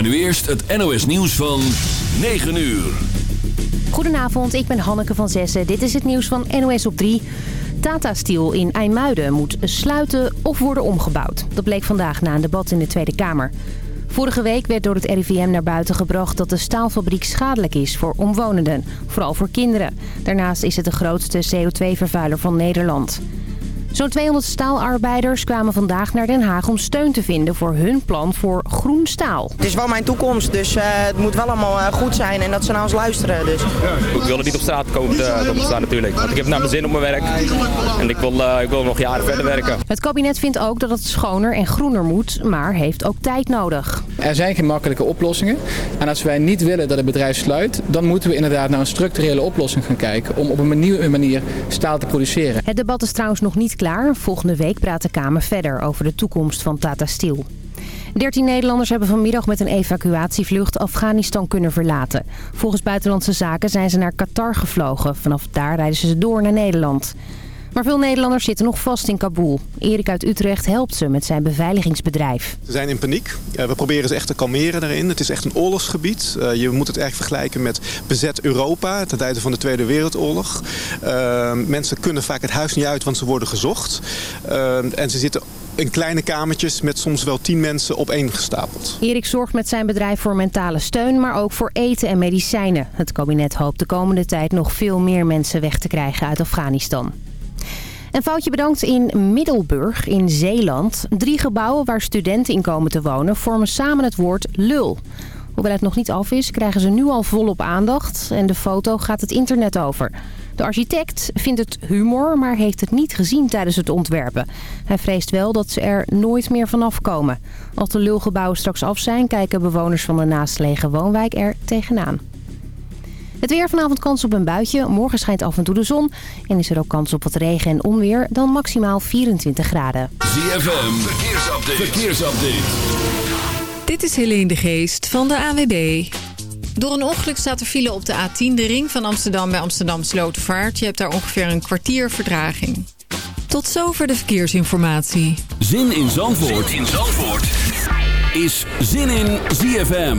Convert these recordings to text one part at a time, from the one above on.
Maar nu eerst het NOS nieuws van 9 uur. Goedenavond, ik ben Hanneke van Zessen. Dit is het nieuws van NOS op 3. Tata Steel in IJmuiden moet sluiten of worden omgebouwd. Dat bleek vandaag na een debat in de Tweede Kamer. Vorige week werd door het RIVM naar buiten gebracht dat de staalfabriek schadelijk is voor omwonenden. Vooral voor kinderen. Daarnaast is het de grootste CO2-vervuiler van Nederland. Zo'n 200 staalarbeiders kwamen vandaag naar Den Haag om steun te vinden voor hun plan voor groen staal. Het is wel mijn toekomst, dus uh, het moet wel allemaal uh, goed zijn en dat ze naar ons luisteren. Dus. Ik wil er niet op straat komen te, komen staan natuurlijk, want ik heb naar mijn zin op mijn werk en ik wil, uh, ik wil nog jaren verder werken. Het kabinet vindt ook dat het schoner en groener moet, maar heeft ook tijd nodig. Er zijn geen makkelijke oplossingen en als wij niet willen dat het bedrijf sluit, dan moeten we inderdaad naar een structurele oplossing gaan kijken om op een nieuwe manier staal te produceren. Het debat is trouwens nog niet klaar. Volgende week praat de Kamer verder over de toekomst van Tata Steel. 13 Nederlanders hebben vanmiddag met een evacuatievlucht Afghanistan kunnen verlaten. Volgens Buitenlandse Zaken zijn ze naar Qatar gevlogen. Vanaf daar rijden ze door naar Nederland. Maar veel Nederlanders zitten nog vast in Kabul. Erik uit Utrecht helpt ze met zijn beveiligingsbedrijf. Ze zijn in paniek. We proberen ze echt te kalmeren daarin. Het is echt een oorlogsgebied. Je moet het echt vergelijken met bezet Europa ten tijde van de Tweede Wereldoorlog. Mensen kunnen vaak het huis niet uit, want ze worden gezocht. En ze zitten in kleine kamertjes met soms wel tien mensen op één gestapeld. Erik zorgt met zijn bedrijf voor mentale steun, maar ook voor eten en medicijnen. Het kabinet hoopt de komende tijd nog veel meer mensen weg te krijgen uit Afghanistan. Een foutje bedankt in Middelburg in Zeeland. Drie gebouwen waar studenten in komen te wonen vormen samen het woord lul. Hoewel het nog niet af is, krijgen ze nu al volop aandacht en de foto gaat het internet over. De architect vindt het humor, maar heeft het niet gezien tijdens het ontwerpen. Hij vreest wel dat ze er nooit meer vanaf komen. Als de lulgebouwen straks af zijn, kijken bewoners van de naastgelegen woonwijk er tegenaan. Het weer vanavond kans op een buitje. Morgen schijnt af en toe de zon. En is er ook kans op wat regen en onweer. Dan maximaal 24 graden. ZFM, verkeersupdate. verkeersupdate. Dit is Helene de Geest van de AWB. Door een ongeluk staat er file op de A10, de ring van Amsterdam bij Amsterdam Slotervaart. Je hebt daar ongeveer een kwartier verdraging. Tot zover de verkeersinformatie. Zin in Zandvoort, zin in Zandvoort. is Zin in ZFM.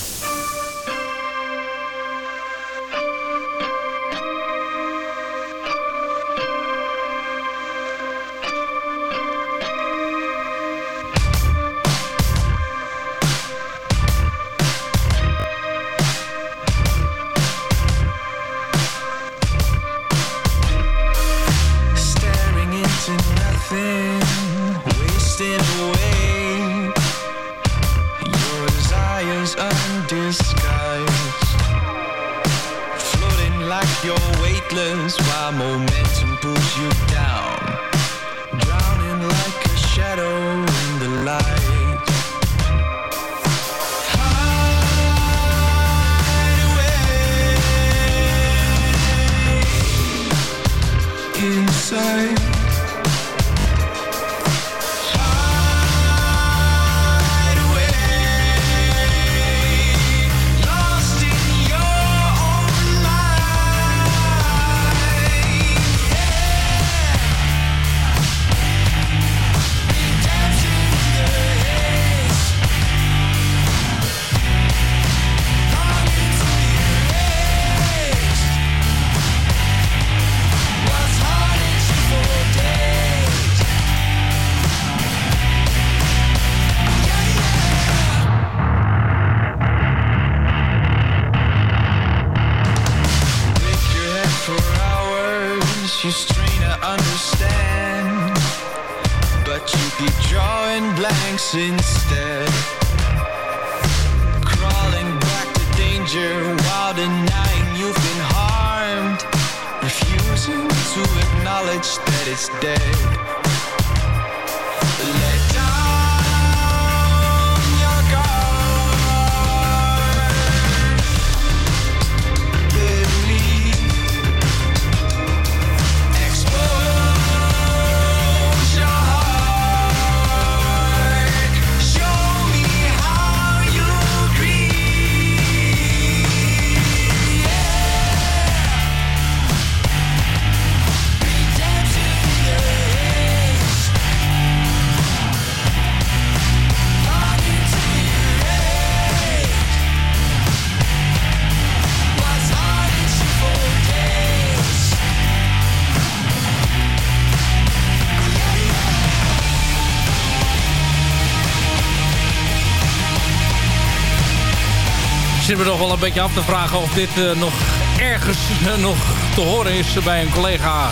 We nog wel een beetje af te vragen of dit uh, nog ergens uh, nog te horen is bij een collega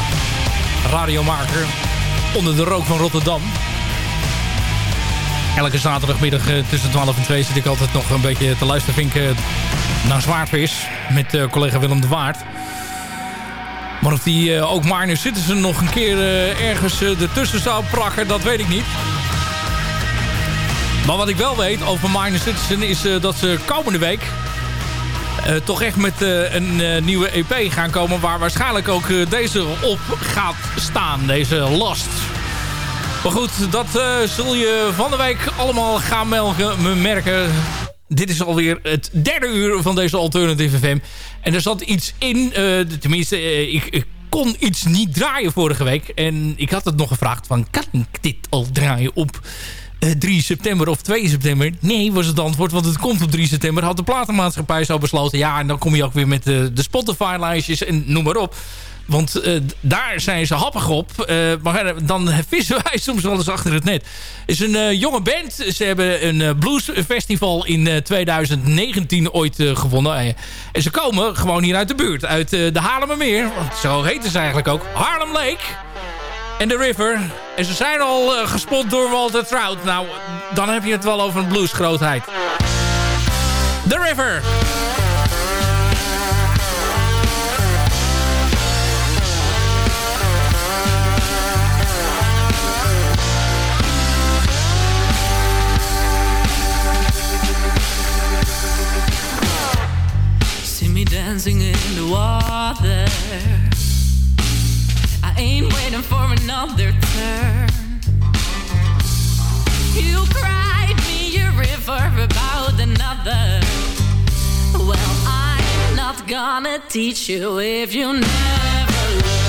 radiomaker onder de rook van Rotterdam. Elke zaterdagmiddag uh, tussen 12 en 2 zit ik altijd nog een beetje te luisteren vinken naar Zwaardvis met collega Willem de Waard. Maar of die ook Minor Citizen nog een keer ergens ertussen zou prakken, dat weet ik niet. Maar wat ik wel weet over Minor Citizen is dat ze komende week toch echt met uh, een uh, nieuwe EP gaan komen... waar waarschijnlijk ook deze op gaat staan, deze last. Maar goed, dat zul je van de week allemaal gaan melken, merken. Dit is alweer het derde uur van deze Alternative FM. En er zat iets in, tenminste, ik, ik kon iets niet draaien vorige week. En ik had het nog gevraagd van, kan ik dit al draaien op 3 eh, september of 2 september. Nee, was het antwoord, want het komt op 3 september. Had de platenmaatschappij zo besloten. Ja, en dan kom je ook weer met de, de Spotify-lijstjes en noem maar op. Want uh, daar zijn ze happig op. Maar dan vissen wij soms wel eens achter het net. Het is een jonge band. Ze hebben een bluesfestival in 2019 ooit gewonnen. en ze komen gewoon hier uit de buurt. Uit de Haarlemmermeer. Want zo heten ze eigenlijk ook. Harlem Lake en The River. En ze zijn al uh, gespot door Walter Trout. Nou, dan heb je het wel over een bluesgrootheid. The River. Dancing in the water ain't waiting for another turn. You cried me a river about another. Well, I'm not gonna teach you if you never learn.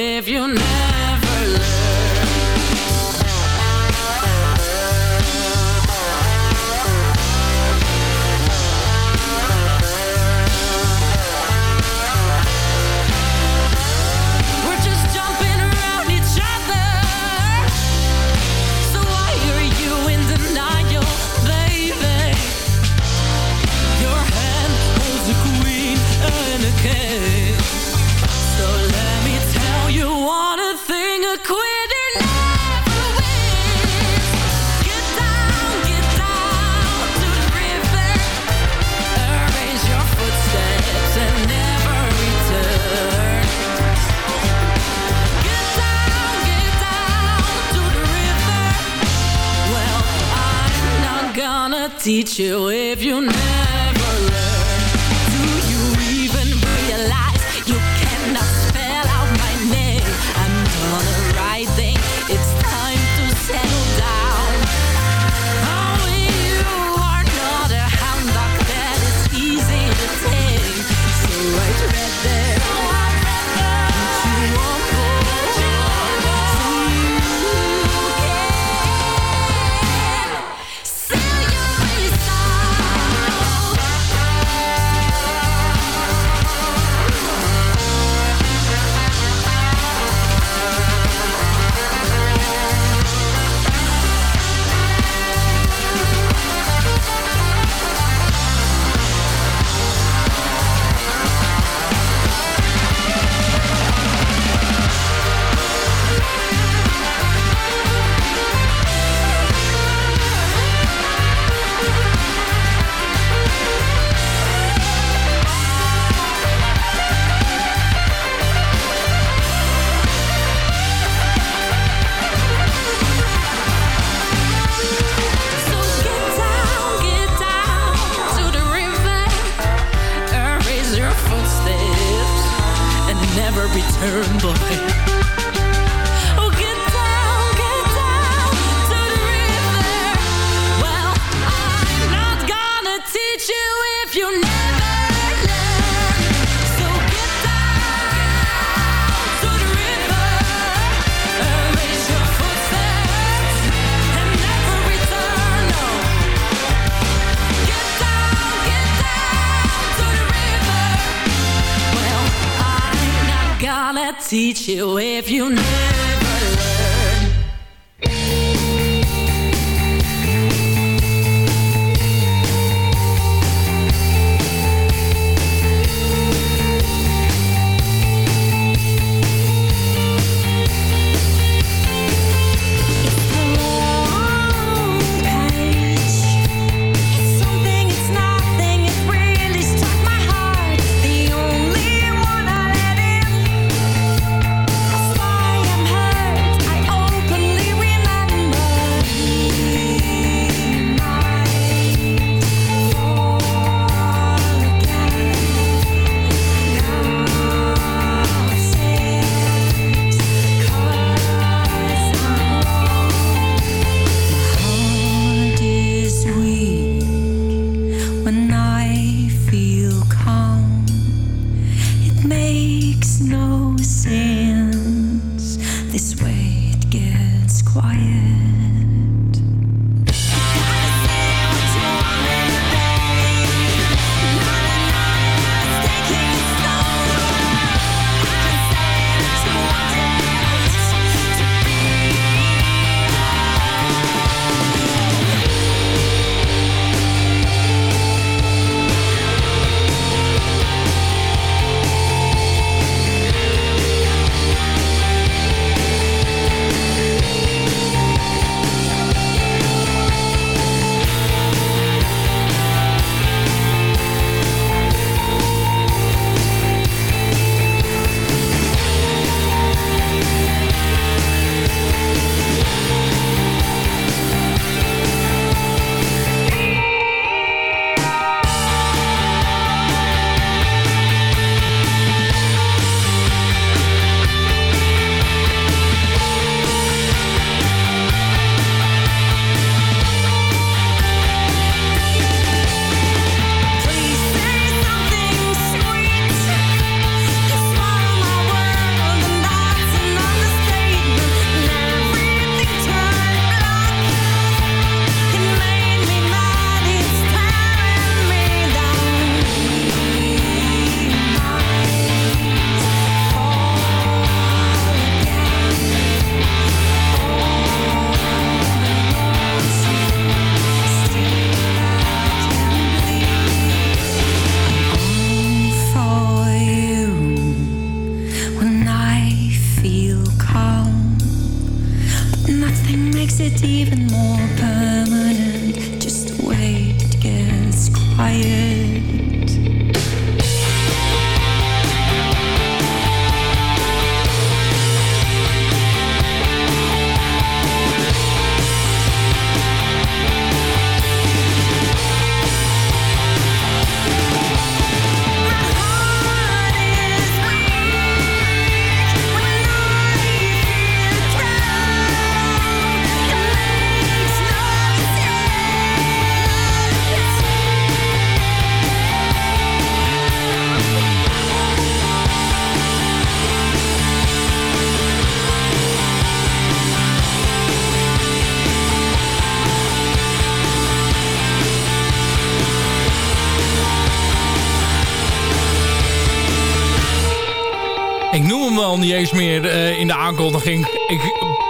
aankondiging. Ik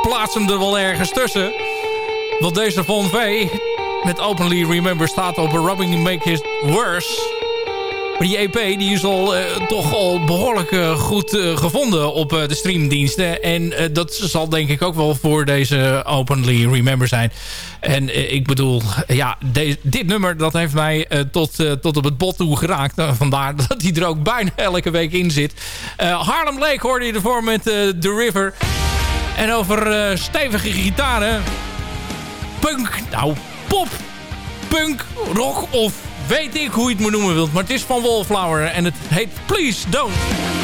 plaats hem er wel ergens tussen. Want deze Von V met Openly Remember staat op Rubbing Make It Worse. Die EP die is al eh, toch al behoorlijk eh, goed eh, gevonden op de streamdiensten. En dat zal denk ik ook wel voor deze Openly Remember zijn. En ik bedoel, ja, dit nummer dat heeft mij tot, tot op het bot toe geraakt. Nou, vandaar dat hij er ook bijna elke week in zit. Harlem Lake hoorde je ervoor met The River. En over stevige gitaren. Punk, nou pop, punk, rock of weet ik hoe je het moet noemen wilt. Maar het is van Wallflower en het heet Please Don't.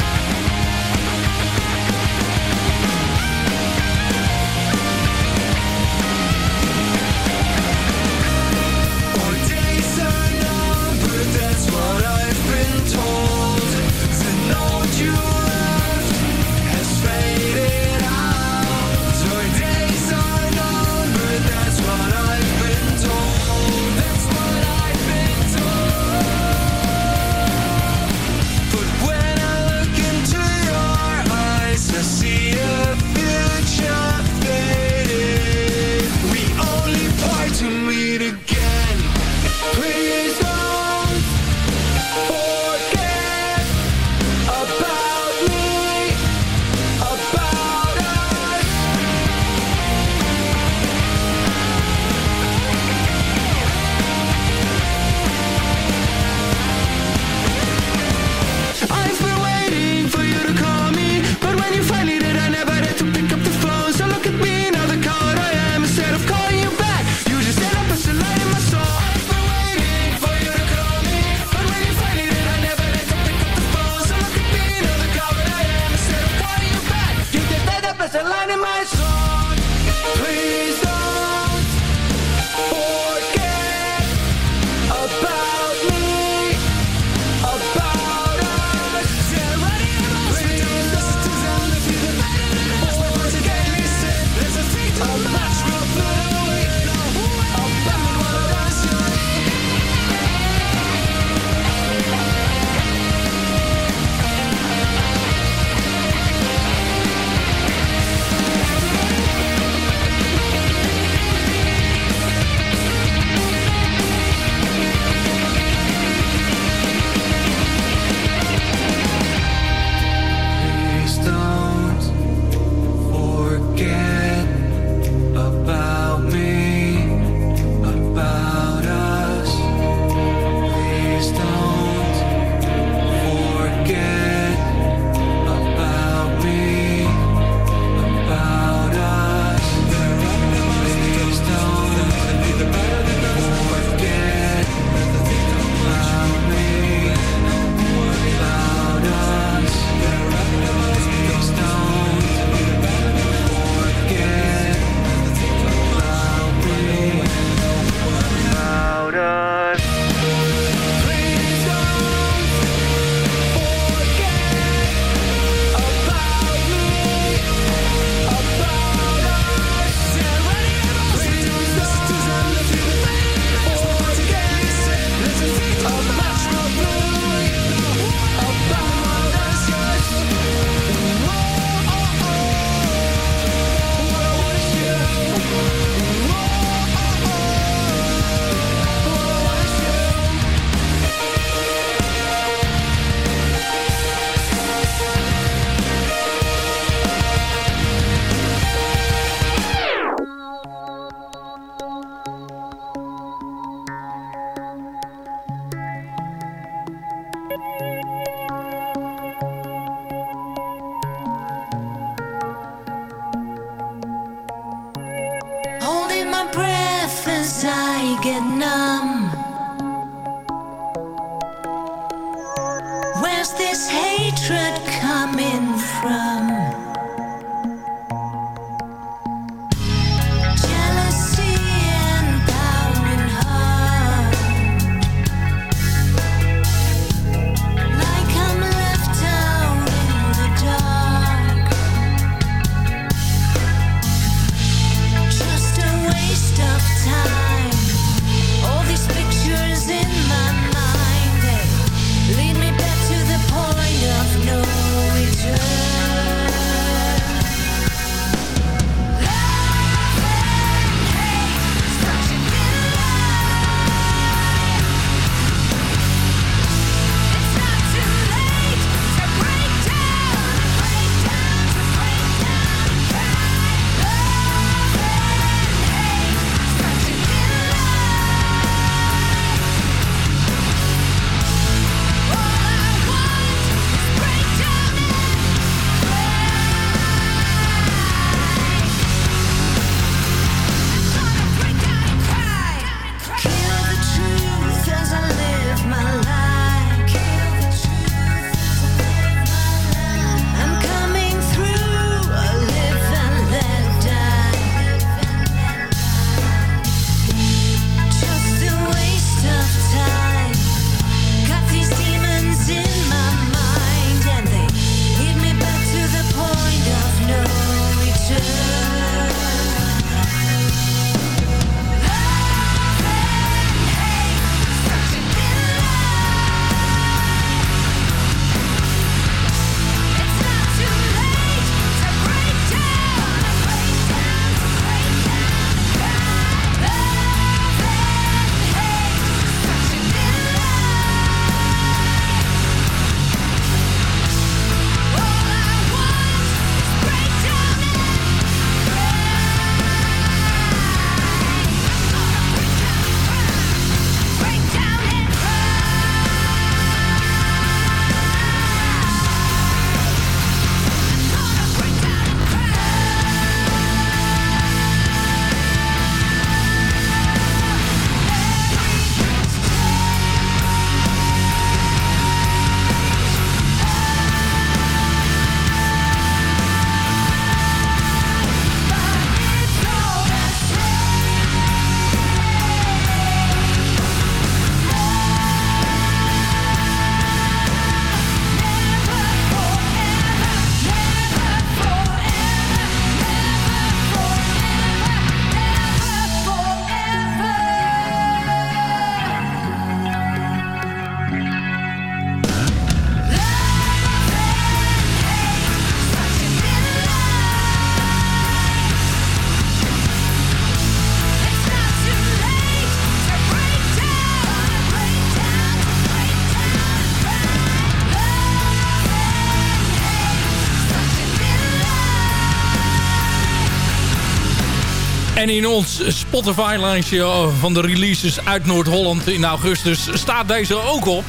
En in ons Spotify-lijstje van de releases uit Noord-Holland in augustus staat deze ook op.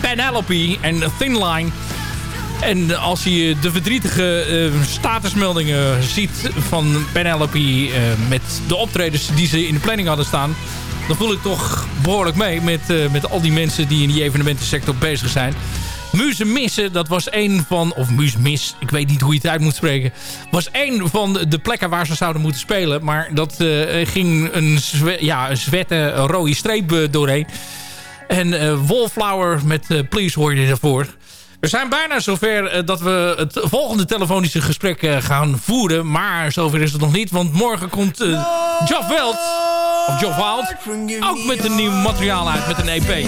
Penelope en Thin Line. En als je de verdrietige eh, statusmeldingen ziet van Penelope... eh, met de optredens die ze in de planning hadden staan... dan voel ik toch behoorlijk mee met, eh, met al die mensen die in die evenementensector bezig zijn. Muze Missen, dat was een van... Of Muze Mis, ik weet niet hoe je het uit moet spreken. Was een van de- plekken waar ze zouden moeten spelen. Maar dat eh, ging een, ja, een zwette rode streep eh, doorheen. En eh, Wallflower met Please hoor je daarvoor. We zijn bijna zover dat we het volgende telefonische gesprek gaan voeren. Maar zover is het nog niet. Want morgen komt eh Geoff Weld, of Geoff Wild, ook met een nieuw materiaal uit, met een EP.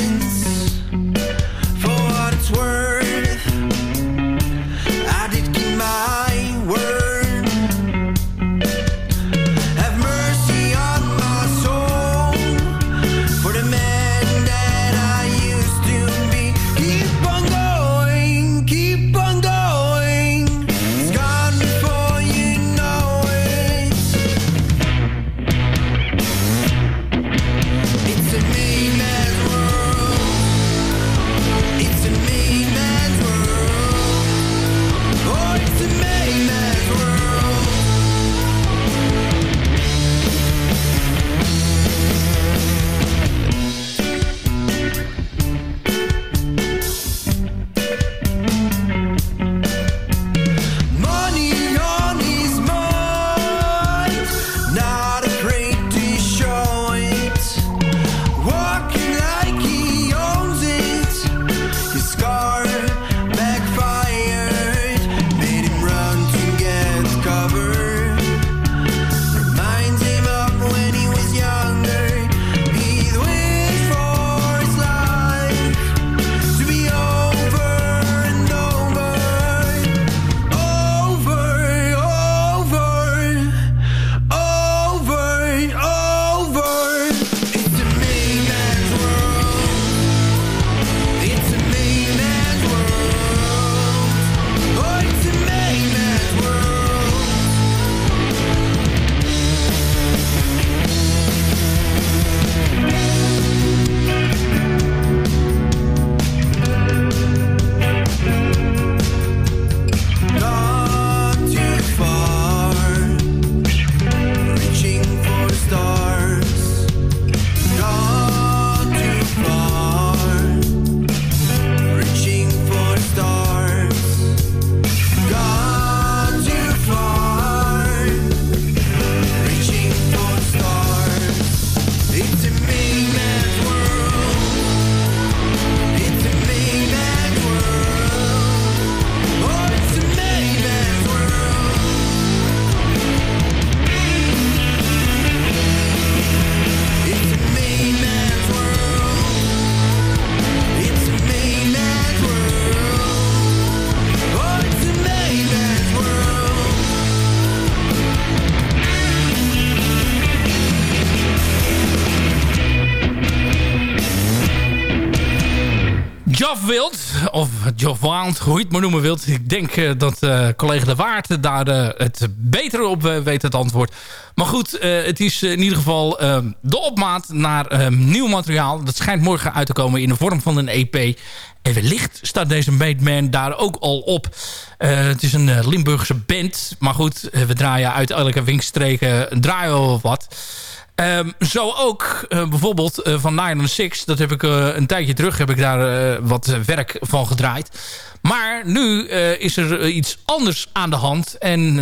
Wild, hoe je het maar noemen wilt. Ik denk eh, dat eh, collega De Waard daar eh, het beter op weet het antwoord. Maar goed, het is in ieder geval eh, de opmaat naar eh, nieuw materiaal. Dat schijnt morgen uit te komen in de vorm van een EP. En wellicht staat deze Bateman daar ook al op. Het is een Limburgse band. Maar goed, we draaien uit elke winkstreken draaien we wat. Ehm, zo ook eh, bijvoorbeeld eh, van Nine on Six. Dat heb ik eh, een tijdje terug heb ik daar wat werk van gedraaid. Maar nu is er iets anders aan de hand. En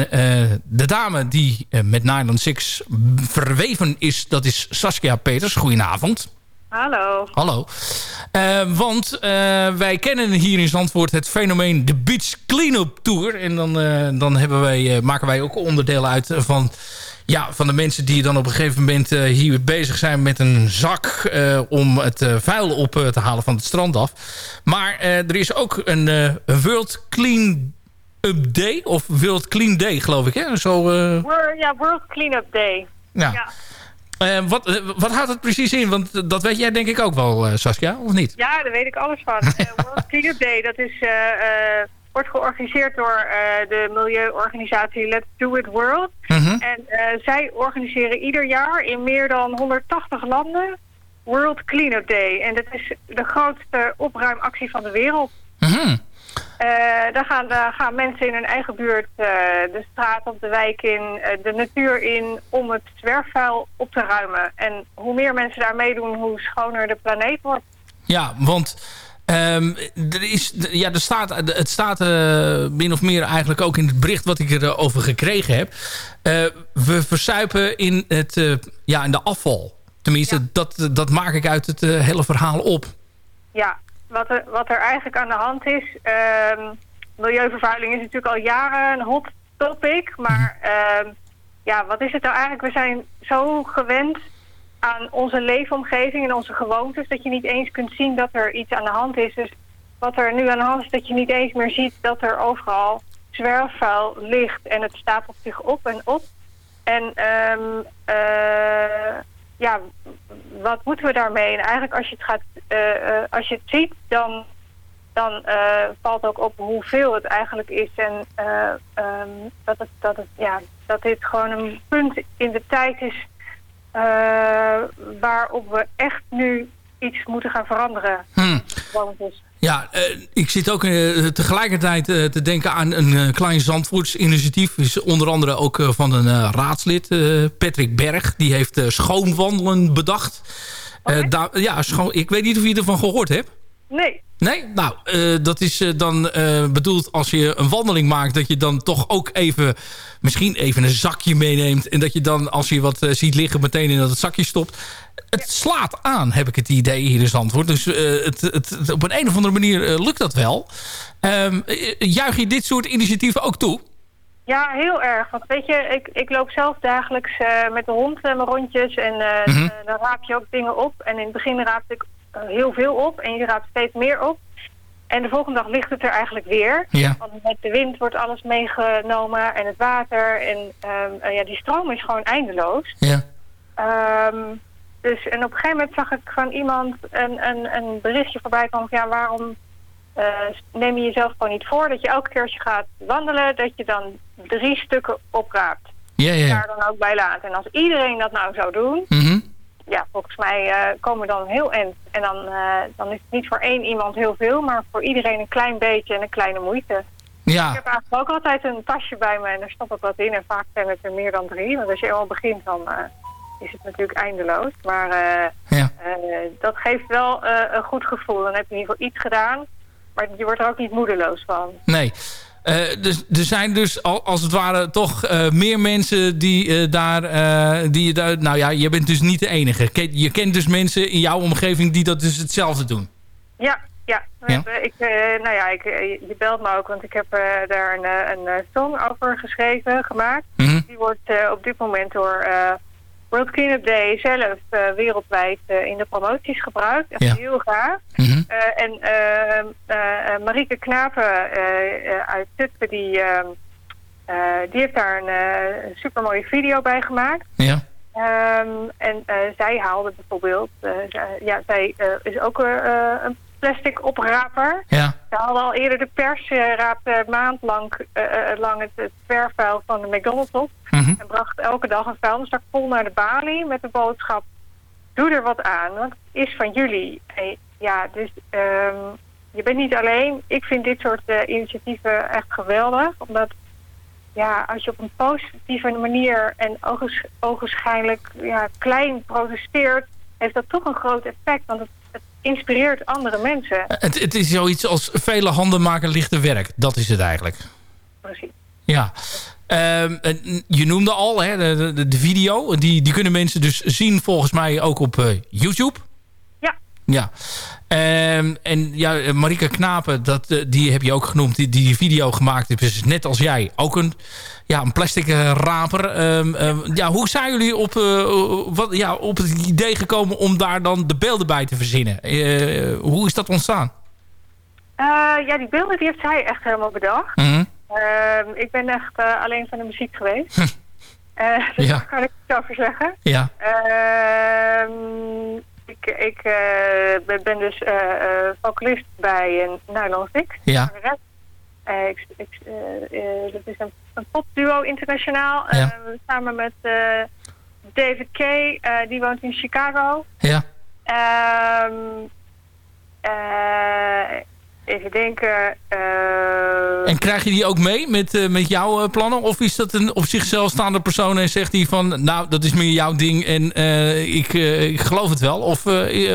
de dame die met Nine on Six verweven is, dat is Saskia Peters. Goedenavond. Hallo. Hallo. Want wij kennen hier in Zandvoort het fenomeen de Beach Cleanup Tour. En dan, dan hebben wij, maken wij ook onderdeel uit van, ja, van de mensen die dan op een gegeven moment eh, hier bezig zijn met een zak eh, om het eh, vuil op te halen van het strand af. Maar er is ook een, een World Clean Up Day of World Clean Day geloof ik. Hè? Zo, ja, World Cleanup Day. ja. Ja. Wat, wat houdt het precies in? Want dat weet jij denk ik ook wel, Saskia, of niet? Ja, daar weet ik alles van. World Cleanup Day, dat is, wordt georganiseerd door eh, de milieuorganisatie Let's Do It World. Mhm. En eh, zij organiseren ieder jaar in meer dan 180 landen World Cleanup Day. En dat is de grootste opruimactie van de wereld. Mhm. Eh, daar, gaan, daar gaan mensen in hun eigen buurt de straat op, de wijk in, de natuur in om het zwerfvuil op te ruimen. En hoe meer mensen daar meedoen, hoe schoner de planeet wordt. Ja, want ehm, er, is, ja, er staat, het staat eh, min of meer eigenlijk ook in het bericht wat ik erover gekregen heb. Eh, we versuipen in, het, eh, ja, in de afval. Tenminste, dat, dat maak ik uit het hele verhaal op. Ja, wat er, wat er eigenlijk aan de hand is... ehm, milieuvervuiling is natuurlijk al jaren een hot topic. Maar ehm, ja, wat is het nou eigenlijk? We zijn zo gewend aan onze leefomgeving en onze gewoontes... dat je niet eens kunt zien dat er iets aan de hand is. Dus wat er nu aan de hand is, dat je niet eens meer ziet... dat er overal zwerfvuil ligt en het stapelt zich op en op. En ehm, eh, ja, wat moeten we daarmee? En eigenlijk als je het, gaat, eh, eh, als je het ziet, dan, dan valt ook op hoeveel het eigenlijk is. En eh, ehm, dat, het, dat, het, ja, dat dit gewoon een punt in de tijd is waarop we echt nu iets moeten gaan veranderen. Hm. Gewoontes. Ja, eh, ik zit ook eh, tegelijkertijd eh, te denken aan een eh, klein Zandvoortsinitiatief. Is onder andere ook eh, van een eh, raadslid, eh, Patrick Berg. Die heeft eh, schoonwandelen bedacht. Eh, ja, schoon, ik weet niet of je ervan gehoord hebt. Nee. Nee? Nou, eh, dat is eh, dan eh, bedoeld als je een wandeling maakt... dat je dan toch ook even, misschien even een zakje meeneemt... en dat je dan, als je wat ziet liggen, meteen in dat zakje stopt. Het slaat aan, heb ik het idee hier in Zandvoort. Dus het, het, het- op een, een of andere manier lukt dat wel. Ehm, eh, juich je dit soort initiatieven ook toe? Ja, heel erg. Want weet je, ik, ik loop zelf dagelijks met de hond en mijn rondjes. En eh, dan raap je ook dingen op. En in het begin raapte ik heel veel op. En je raapt steeds meer op. En de volgende dag ligt het er eigenlijk weer. Ja. Want met de wind wordt alles meegenomen. En het water. En ehm, eh, ja, die stroom is gewoon eindeloos. Ja. Ehm, dus, en op een gegeven moment zag ik van iemand een, een, een berichtje voorbij komen ja, waarom eh, neem je jezelf gewoon niet voor dat je elke keer als je gaat wandelen, dat je dan drie stukken opraapt. Ja, ja, ja. Daar dan ook bij laat. En als iedereen dat nou zou doen, Mhm. Ja, volgens mij eh, komen we dan heel eind. En dan, eh, dan is het niet voor één iemand heel veel, maar voor iedereen een klein beetje en een kleine moeite. Ja. Ik heb eigenlijk ook altijd een tasje bij me en daar stop ik wat in. En vaak zijn het er meer dan drie. Want als je eenmaal begint, dan eh, is het natuurlijk eindeloos. Maar Ja. dat geeft wel een goed gevoel. Dan heb je in ieder geval iets gedaan. Maar je wordt er ook niet moedeloos van. Nee. Eh, dus, er zijn dus al, als het ware toch eh, meer mensen die eh, daar... die je daar nou ja, je bent dus niet de enige. Je kent dus mensen in jouw omgeving die dat dus hetzelfde doen. Ja, ja. Ik, nou ja, ik, je belt me ook, want ik heb daar een, een song over geschreven, gemaakt. Mhm. Die wordt op dit moment door World Cleanup Day zelf eh, wereldwijd eh, in de promoties gebruikt. Echt Ja. heel gaaf. Mhm. Eh, en eh, eh, eh, Marieke Knapen uit Zutphen, die, eh, eh, die heeft daar een supermooie video bij gemaakt. Ja. Ehm, en zij haalde bijvoorbeeld, zij- ja, zij is ook een plastic opraper. Ja. Ze hadden al eerder de pers raapte maandlang lang het, het zwerfvuil van de McDonald's op. En bracht elke dag een vuilniszak vol naar de balie met de boodschap... Doe er wat aan, want het is van jullie. En ja, dus ehm, je bent niet alleen. Ik vind dit soort eh, initiatieven echt geweldig. Omdat ja, als je op een positieve manier en ogens- ogenschijnlijk ja, klein protesteert... heeft dat toch een groot effect. Want het, het inspireert andere mensen. Het, het is zoiets als vele handen maken lichte werk. Dat is het eigenlijk. Precies. Ja. Ehm, je noemde al hè, de, de, de video. Die, die kunnen mensen dus zien volgens mij ook op eh, YouTube. Ja. Ja. Ehm, en ja, Marika Knapen, dat, eh, die heb je ook genoemd. Die die, video gemaakt heeft. Dus net als jij. Ook een, ja, een plastic eh, raper. Ehm, ja, hoe zijn jullie op, wat, ja, op het idee gekomen om daar dan de beelden bij te verzinnen? Hoe is dat ontstaan? Ja, die beelden die heeft zij echt helemaal bedacht. Mhm. Ehm, ik ben echt eh, alleen van de muziek geweest. Eh, dus Ja. daar kan ik iets over zeggen. Ja. Ehm, ik ik eh, ben, dus vocalist bij een Nylon Six. Ja. ik, ik, dat is een, een popduo internationaal. Ja. samen met David Kay, die woont in Chicago. Ja. Even denken. eh, En krijg je die ook mee met, eh, met jouw eh, plannen? Of is dat een op zichzelf staande persoon en zegt hij van... nou, dat is meer jouw ding en ik, ik geloof het wel? Of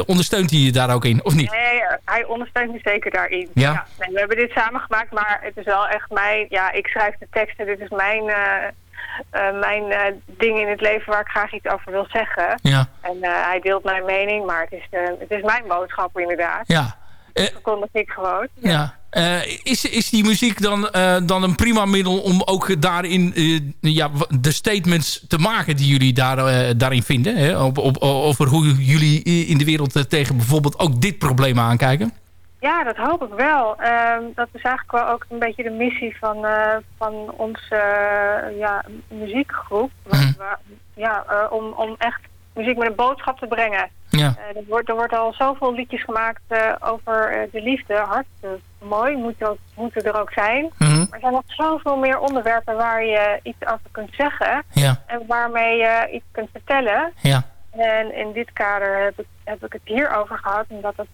ondersteunt hij je daar ook in, of niet? Nee, hij ondersteunt me zeker daarin. Ja. nee, we hebben dit samen gemaakt, maar het is wel echt mijn... Ja, ik schrijf de teksten. Dit is mijn, eh, mijn ding in het leven waar ik graag iets over wil zeggen. Ja. En hij deelt mijn mening, maar het is, het is mijn boodschap inderdaad. Ja. Dat verkondig ik gewoon. Ja. Eh, is, is die muziek dan, eh, dan een prima middel om ook daarin eh, ja, de statements te maken die jullie daar, eh, daarin vinden? Hè? Op, op, over hoe jullie in de wereld eh, tegen bijvoorbeeld ook dit probleem aankijken? Ja, dat hoop ik wel. Ehm, dat is eigenlijk wel ook een beetje de missie van, eh, van onze eh, ja, muziekgroep. Mhm. Waar- ja, eh, om, om echt muziek met een boodschap te brengen. Ja. Eh, er, wordt, er wordt al zoveel liedjes gemaakt eh, over eh, de liefde. Hartstikke mooi, moet ook, moeten er ook zijn. Mhm. Maar er zijn nog zoveel meer onderwerpen waar je iets over kunt zeggen. Ja. En waarmee je iets kunt vertellen. Ja. En in dit kader heb ik, heb ik het hier over gehad. Omdat het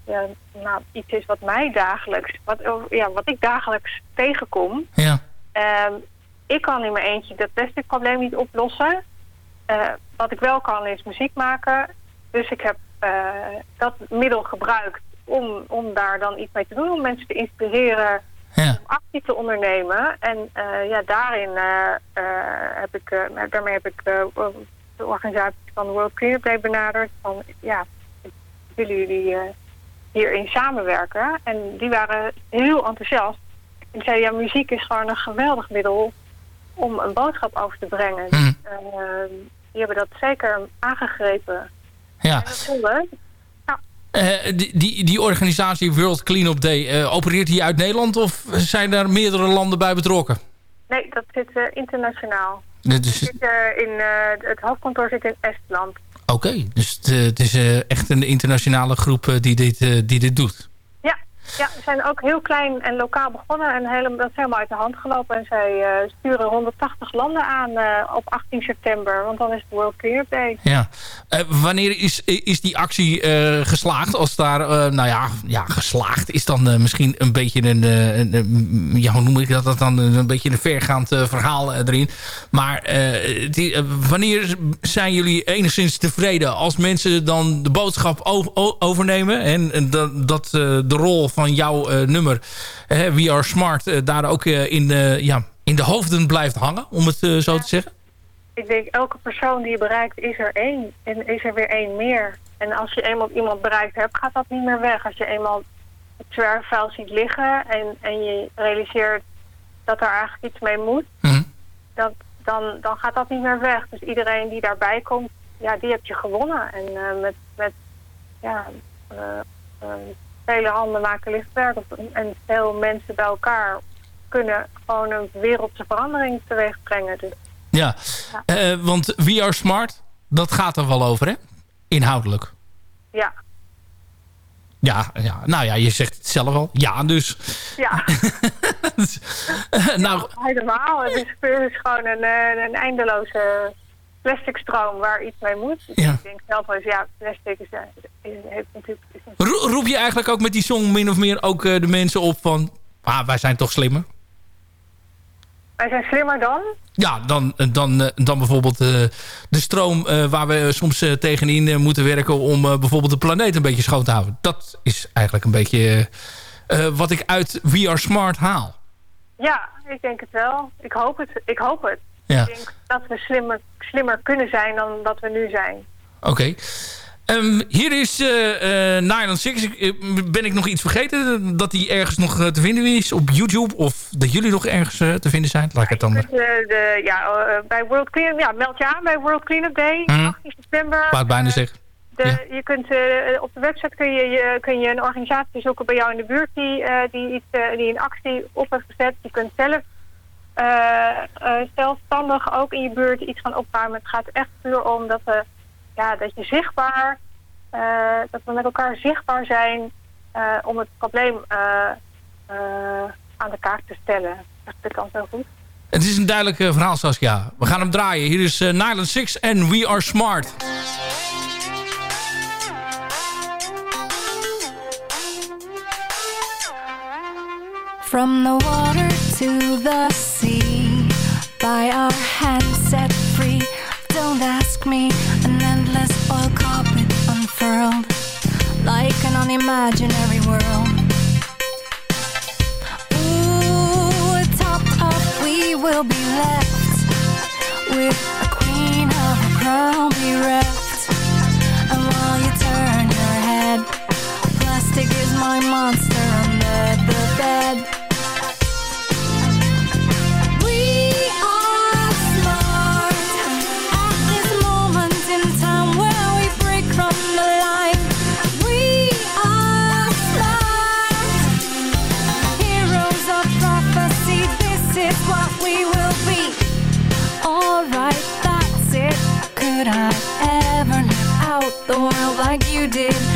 nou, iets is wat mij dagelijks, wat, ja, wat ik dagelijks tegenkom. Ja. Ehm, ik kan in mijn eentje dat plastic probleem niet oplossen. Wat ik wel kan is muziek maken. Dus ik heb dat middel gebruikt om, om daar dan iets mee te doen. Om mensen te inspireren Ja. om actie te ondernemen. En eh, ja, daarin eh, eh, heb ik, eh, daarmee heb ik eh, de organisatie van de World Cleanup Day benaderd. Van ja, willen jullie eh, hierin samenwerken? En die waren heel enthousiast. En zeiden, ja, muziek is gewoon een geweldig middel om een boodschap over te brengen. Eh, die hebben dat zeker aangegrepen. Ja. Eh, die, die, die organisatie World Cleanup Day, eh, opereert die uit Nederland of zijn daar meerdere landen bij betrokken? Nee, dat zit eh, internationaal. Dus- zit, in, het hoofdkantoor zit in Estland. Oké, dus het, het is echt een internationale groep die, dit, die dit doet. Ja, we zijn ook heel klein en lokaal begonnen en hele, dat is helemaal uit de hand gelopen. En zij eh, sturen 180 landen aan eh, op 18 september, want dan is het World Cleanup Day. Ja. Eh, wanneer is, is die actie geslaagd? Als daar, nou ja, ja, geslaagd is dan misschien een beetje een, een, ja, hoe noem ik dat, dat dan? Een beetje een vergaand verhaal erin. Maar die, wanneer zijn jullie enigszins tevreden als mensen dan de boodschap overnemen en, en dat, dat de rol van jouw eh, nummer, We Are Smart, eh, daar ook eh, in, de, ja, in de hoofden blijft hangen, om het zo te zeggen? Ik denk, elke persoon die je bereikt is er één. En is er weer één meer. En als je eenmaal iemand bereikt hebt, gaat dat niet meer weg. Als je eenmaal het zwerfvuil ziet liggen en, en je realiseert dat er eigenlijk iets mee moet, Mhm. dat, dan, dan gaat dat niet meer weg. Dus iedereen die daarbij komt, ja, die heb je gewonnen. En met, met ja, vele handen maken licht werk. Of- En veel mensen bij elkaar kunnen gewoon een wereldse verandering teweeg brengen. Dus Ja, Eh, want We Are Smart, dat gaat er wel over, hè? Inhoudelijk. ja, Ja, ja, nou ja, je zegt het zelf al. Ja, dus. Ja, nou, helemaal. Het is, het is gewoon een, eh, een eindeloze plastic stroom waar iets mee moet. Dus Ja. Ik denk zelf eens, ja, plastic is, eh, is, heeft natuurlijk... Is ro- roep je eigenlijk ook met die song min of meer ook eh, de mensen op van... Ah, wij zijn toch slimmer? wij zijn slimmer dan. Ja, dan, dan, eh, dan bijvoorbeeld eh, de stroom eh, waar we soms eh, tegenin eh, moeten werken... om eh, bijvoorbeeld de planeet een beetje schoon te houden. Dat is eigenlijk een beetje eh, eh, wat ik uit We Are Smart haal. Ja, ik denk het wel. Ik hoop het. Ik hoop het. Ja. Ik denk dat we slimmer, slimmer kunnen zijn dan dat we nu zijn. Oké. Ehm, hier is Nylon 6. Ik, eh, ben ik nog iets vergeten? Dat die ergens nog te vinden is op YouTube? Of dat jullie nog ergens te vinden zijn? Laat ik het dan... Eh, de, ja, bij World Cleanup, ja, meld je aan bij World Cleanup Day, Mhm. 18 september. Het bijna zeggen. De, je kunt, op de website kun je, je- kun je een organisatie zoeken bij jou in de buurt die, die, iets, die een actie op heeft gezet. Je kunt zelf zelfstandig ook in je buurt iets gaan opruimen. Het gaat echt puur om dat, we, ja, dat je zichtbaar, eh, dat we met elkaar zichtbaar zijn eh, om het probleem eh, eh, aan de kaart te stellen. Zeg ik dan zo goed? Het is een duidelijk eh, verhaal, Saskia. We gaan hem draaien. Hier is eh, Nylon 6 en We Are Smart. From the water to the sea, by our hands set free. Don't ask me, an endless oil carpet unfurled, like an unimaginary world. Ooh, topped up, we will be left with a queen of a crown bereft. And while you turn your head, plastic is my monster under the bed. Did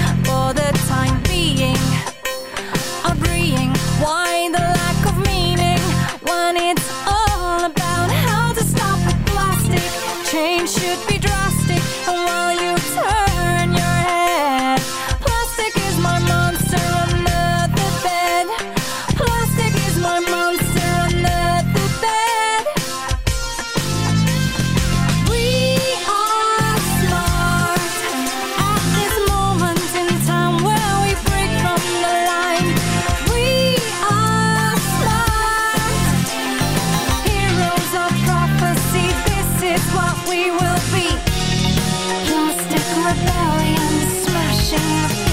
shine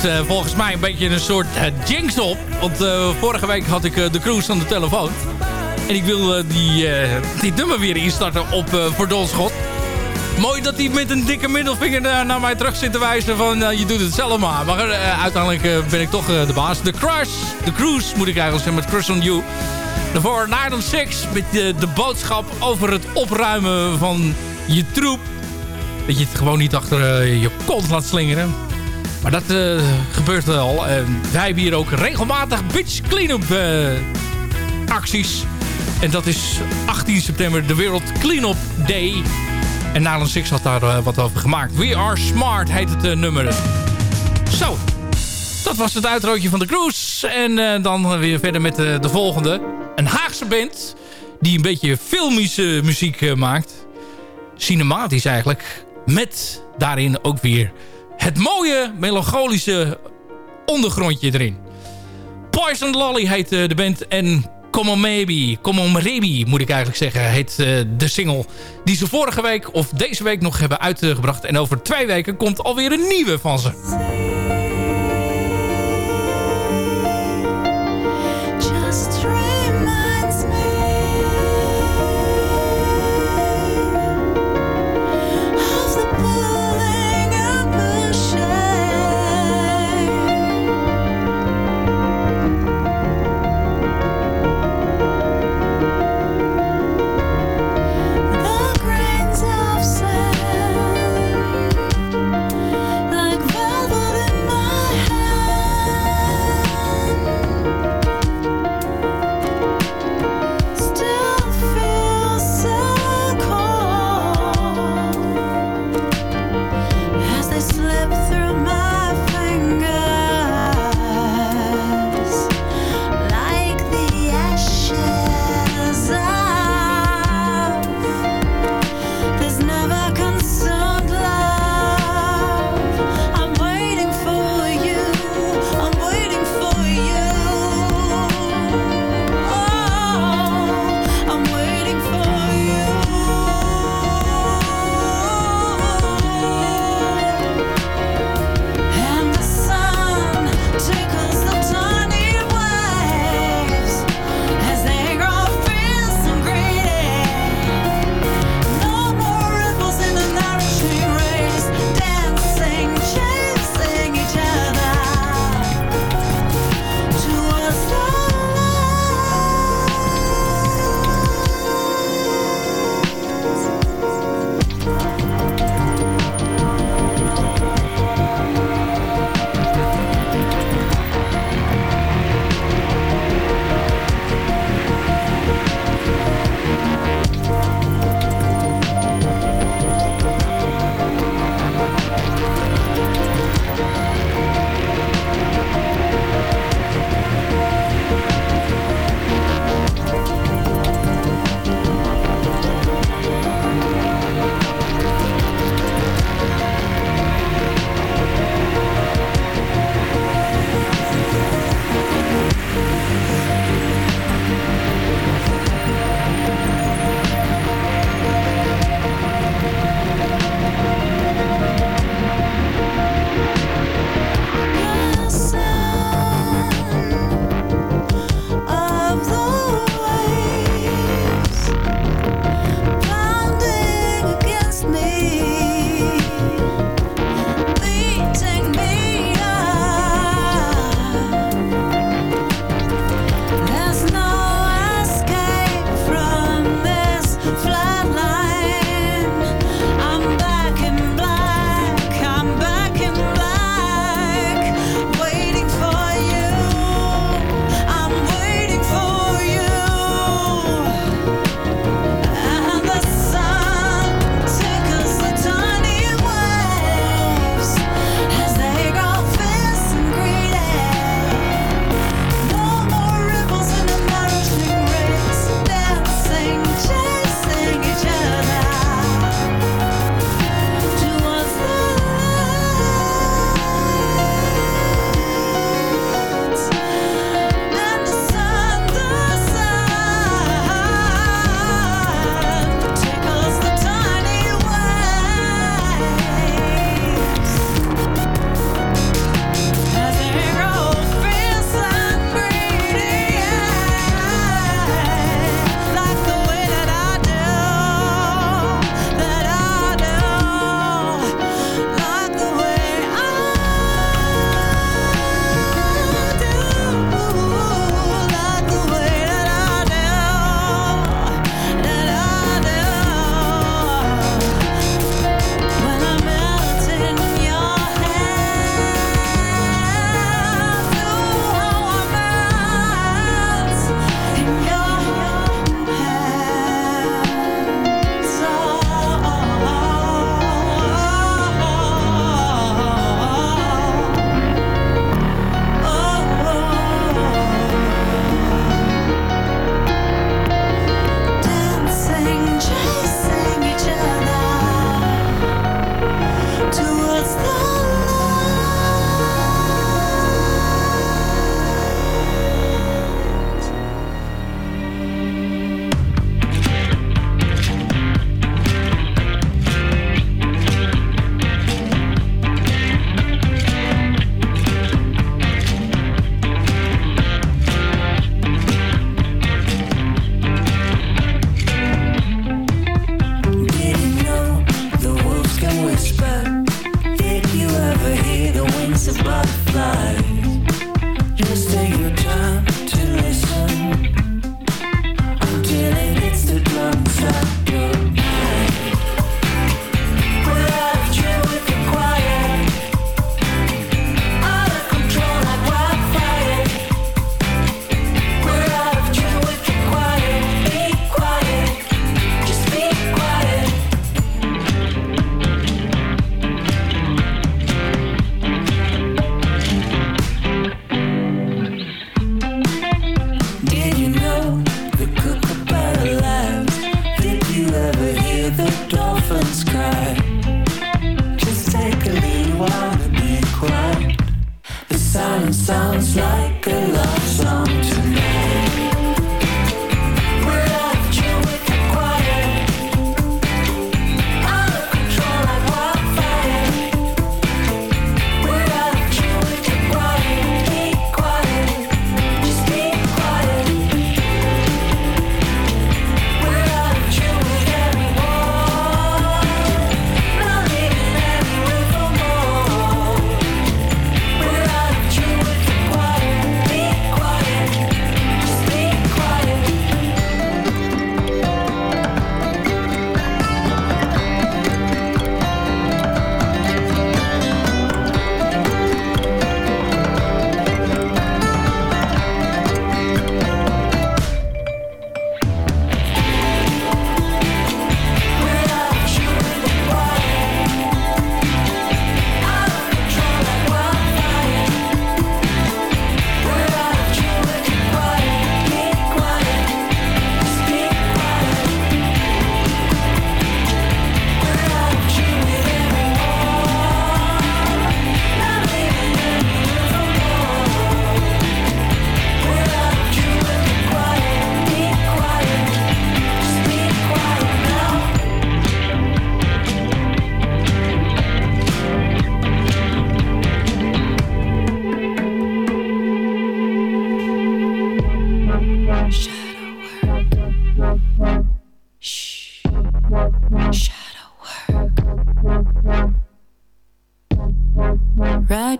zit eh, volgens mij een beetje een soort eh, jinx op. Want eh, vorige week had ik de cruise aan de telefoon. En ik wil die, die nummer weer instarten op eh voor Dolschot. Mooi dat hij met een dikke middelvinger naar, mij terug zit te wijzen van je doet het zelf maar. Maar uiteindelijk ben ik toch de baas. De Crush, de Cruise moet ik eigenlijk zeggen met Crush on You. Daarvoor on Six met de, boodschap over het opruimen van je troep. Dat je het gewoon niet achter je kont laat slingeren. Maar dat eh, gebeurt wel. En wij hebben hier ook regelmatig beach clean-up eh, acties. En dat is 18 september de World Clean-up Day. En Nylon Six had daar eh, wat over gemaakt. We Are Smart heet het nummer. Zo, dat was het uitrootje van de cruise. En dan weer verder met de volgende. Een Haagse band die een beetje filmische muziek maakt. Cinematisch eigenlijk. Met daarin ook weer het mooie melancholische ondergrondje erin. Poison Lolly heet eh, de band en Come On Maybe, Come On Maybe moet ik eigenlijk zeggen, heet eh, de single die ze vorige week of deze week nog hebben uitgebracht. En over twee weken komt alweer een nieuwe van ze.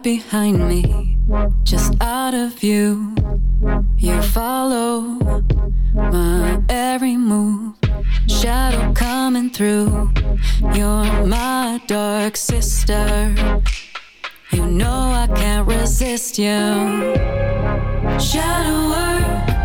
behind me, just out of view. You follow my every move, shadow coming through. You're my dark sister. You know I can't resist you. Shadow work.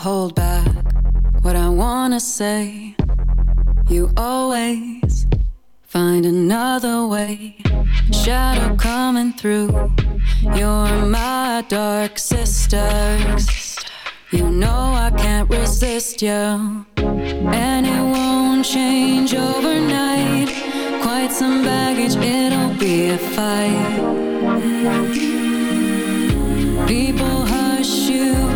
hold back what I wanna say. You always find another way. Shadow coming through. You're my dark sister. You know I can't resist you. And it won't change overnight. Quite some baggage, it'll be a fight. People hush you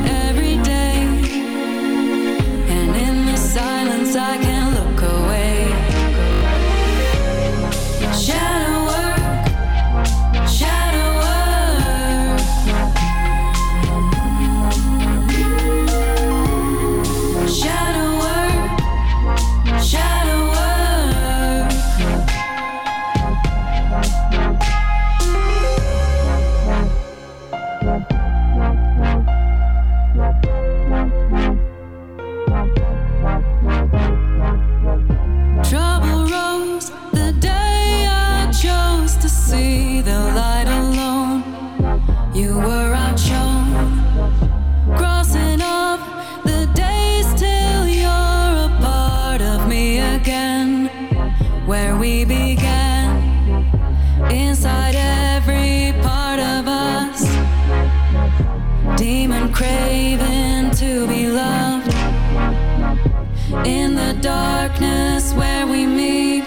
darkness where we meet.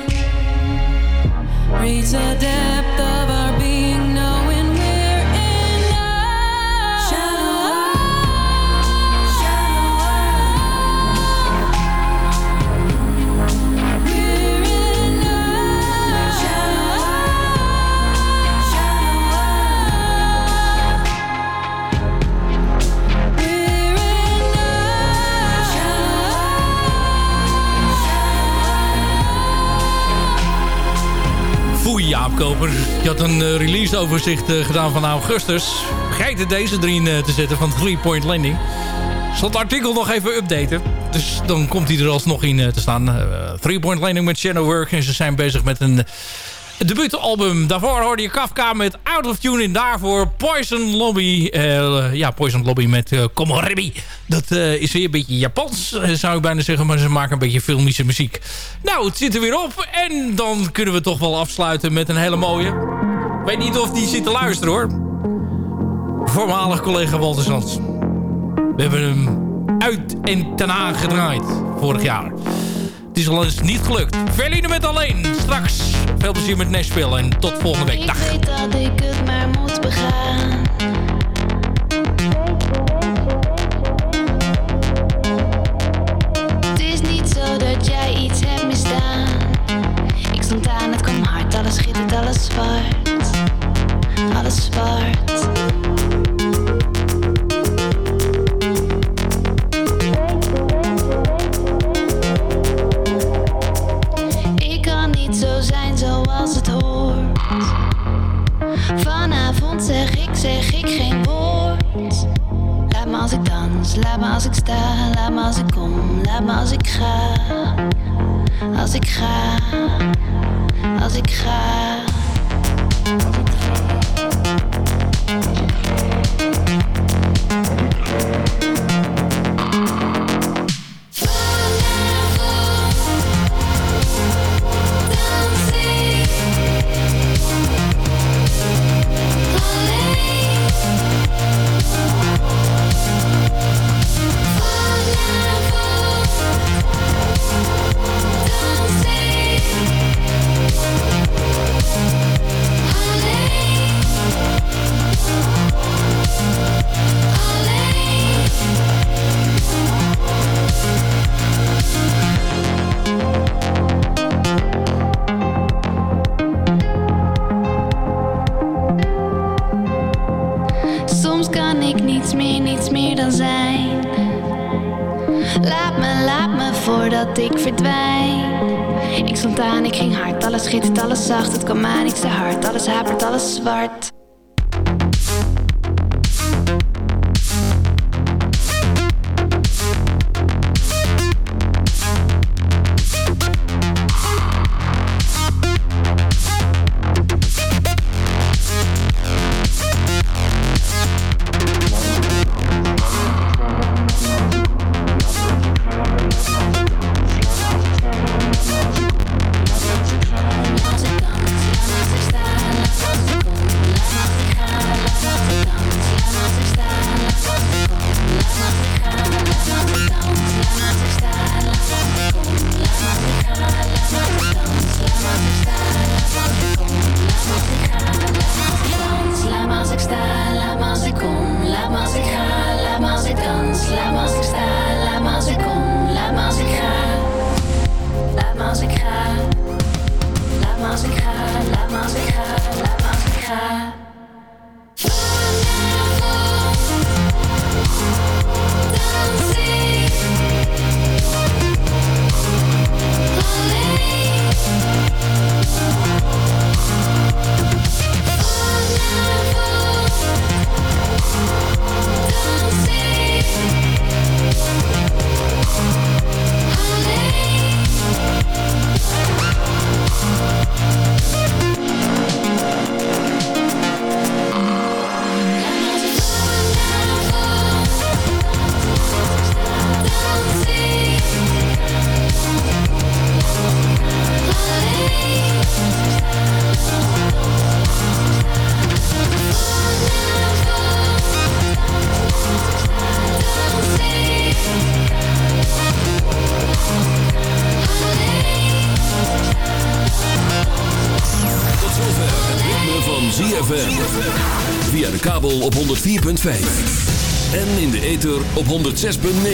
Reach a depth Koper. Je had een eh, release-overzicht eh, gedaan van augustus. Vergeet deze erin eh, te zetten van Three Point Landing. Zal het artikel nog even updaten. Dus dan komt hij er alsnog in te staan. Three Point Landing met Shadow Work. En ze zijn bezig met een debuutalbum. Daarvoor hoorde je Kafka met Out of Tune. En daarvoor Poison Lobby. eh, ja, Poison Lobby met uh, Komorebi. Dat eh, is weer een beetje Japans, eh, zou ik bijna zeggen. Maar ze maken een beetje filmische muziek. Nou, het zit er weer op. En dan kunnen we toch wel afsluiten met een hele mooie. Ik weet niet of die zit te luisteren hoor. Voormalig collega Walter Sands. We hebben hem uit en ten aangedraaid vorig jaar. Het is al eens niet gelukt. Verliezen met alleen. Straks veel plezier met Nashville en tot volgende week. Dag. Ik weet dat ik het maar moet begaan. Het is niet zo dat jij iets hebt misdaan. Ik stond aan, het kwam hard, alles schittert, alles zwart. Als ik ga, Part. En in de ether op 106.9.